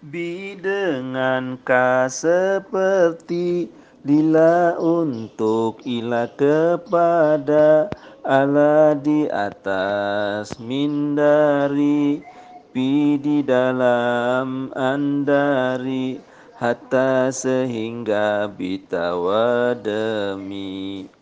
Bidengankah seperti lila untuk ilah kepada Allah di atas mindari pi di dalam andari hatta sehingga bitawa demi